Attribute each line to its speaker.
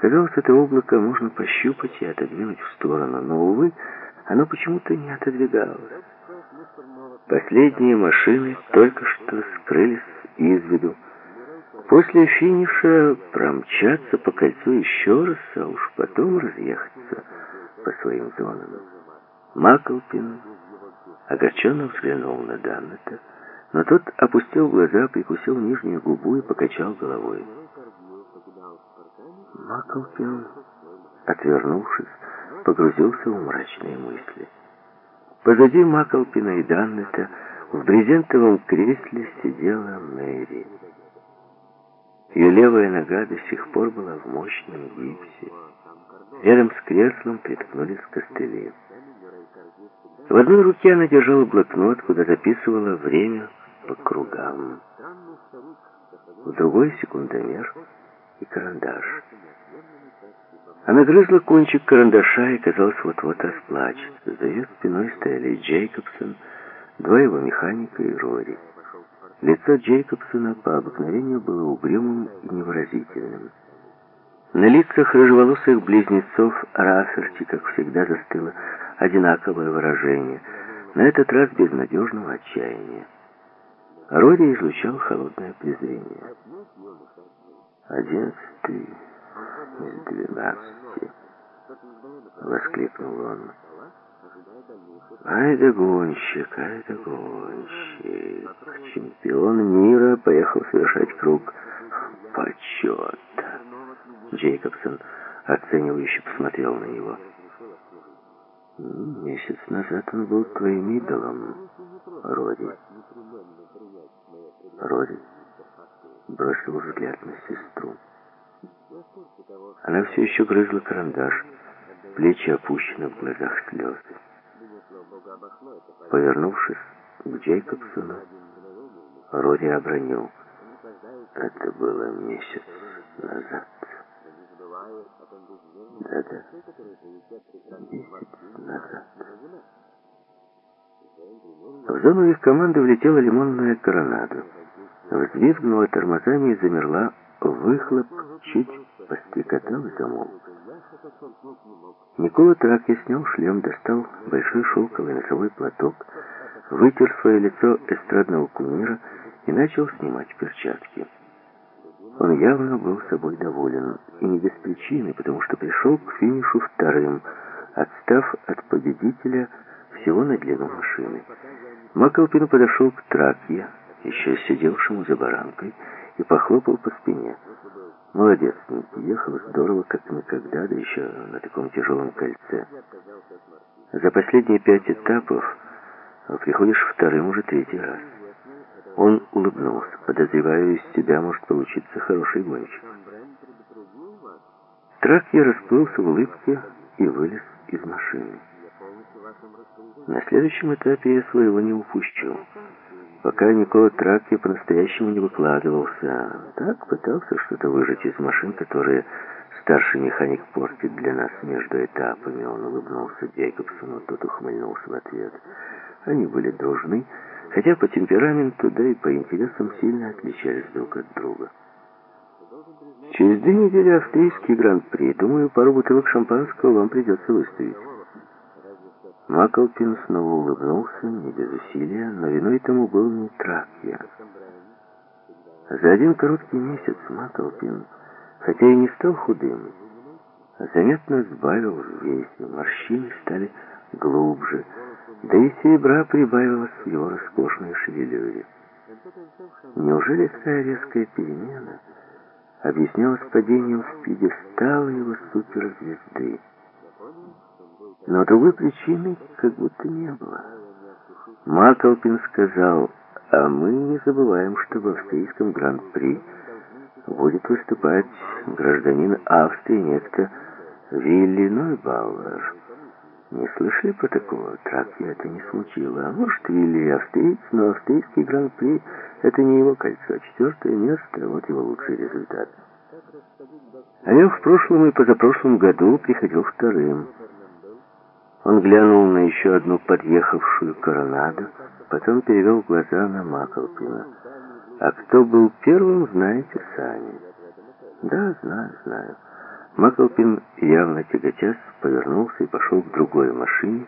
Speaker 1: Казалось, это облако можно пощупать и отодвинуть в сторону, но, увы, оно почему-то не отодвигалось. Последние машины только что скрылись из виду. После финиша промчаться по кольцу еще раз, а уж потом разъехаться по своим зонам. Маклпин огорченно взглянул на Даннета, но тот опустил глаза, прикусил нижнюю губу и покачал головой. Маклпин, отвернувшись, погрузился в мрачные мысли. Позади Маклпина и Даннета в брезентовом кресле сидела Мэри. Ее левая нога до сих пор была в мощном гипсе. Рядом с креслом приткнулись костыли. В одной руке она держала блокнот, куда записывала время по кругам. В другой — секундомер и карандаш. Она грызла кончик карандаша и, казалось, вот-вот расплачется. За ее спиной стояли Джейкобсон, два его механика и Рори. Лицо Джейкобсона по обыкновению было угрюмым и невыразительным. На лицах рыжеволосых близнецов Раферти, как всегда, застыло одинаковое выражение, на этот раз безнадежного отчаяния. Рори излучал холодное презрение. «Одиннадцатый из двенадцати!» — воскликнул он. «Ай да гонщик, ай да гонщик! Чемпион мира поехал совершать круг почета!» Джейкобсон оценивающе посмотрел на него. «Месяц назад он был твоим идолом, Роди». Роди бросил взгляд на сестру. Она все еще грызла карандаш, плечи опущены, в глазах слезы. Повернувшись к Джейкобсону, Роди обронил. Это было месяц назад. Да-да, месяц назад. В зону их команды влетела лимонная коронада. Взвизгнула тормозами и замерла. Выхлоп чуть пострекотал и замолк. Никола Тракья снял шлем, достал большой шелковый носовой платок, вытер свое лицо эстрадного кумира и начал снимать перчатки. Он явно был собой доволен, и не без причины, потому что пришел к финишу вторым, отстав от победителя всего на длину машины. Маклпин подошел к Тракье, еще сидевшему за баранкой, и похлопал по спине. «Молодец, Ники, ехал здорово, как никогда, да еще на таком тяжелом кольце. За последние пять этапов приходишь вторым уже третий раз». Он улыбнулся. «Подозреваю, из тебя может получиться хороший гонщик». Тракья расплылся в улыбке и вылез из машины. На следующем этапе я своего не упущу. Пока Никола Тракья по-настоящему не выкладывался. Так пытался что-то выжать из машин, которые старший механик портит для нас между этапами. Он улыбнулся Джейкобсону, тот ухмыльнулся в ответ. Они были дружны, хотя по темпераменту, да и по интересам сильно отличались друг от друга. Через две недели австрийский гран-при. Думаю, пару бутылок шампанского вам придется выставить. Маклпин снова улыбнулся, не без усилия, но виной тому был не Тракья. За один короткий месяц Маклпин, хотя и не стал худым, заметно сбавил в весе, морщины стали глубже, да и серебра прибавилось в его роскошной шевелюре. Неужели такая резкая перемена объяснялась падением в пьедестала его суперзвезды? Но другой причины как будто не было. Маклпин сказал, а мы не забываем, что в австрийском гран-при будет выступать гражданин Австрии, некто Вилли Нойбауэр. Не слышали про такого? Тракки это не смутило. А может, Вилли австриец, но австрийский гран-при — это не его кольцо. Четвертое место — вот его лучший результат. А я в прошлом и позапрошлом году приходил вторым. Он глянул на еще одну подъехавшую коронаду, потом перевел глаза на Маклпина. «А кто был первым, знаете сами». «Да, знаю, знаю». Маклпин, явно тяготясь, повернулся и пошел к другой машине,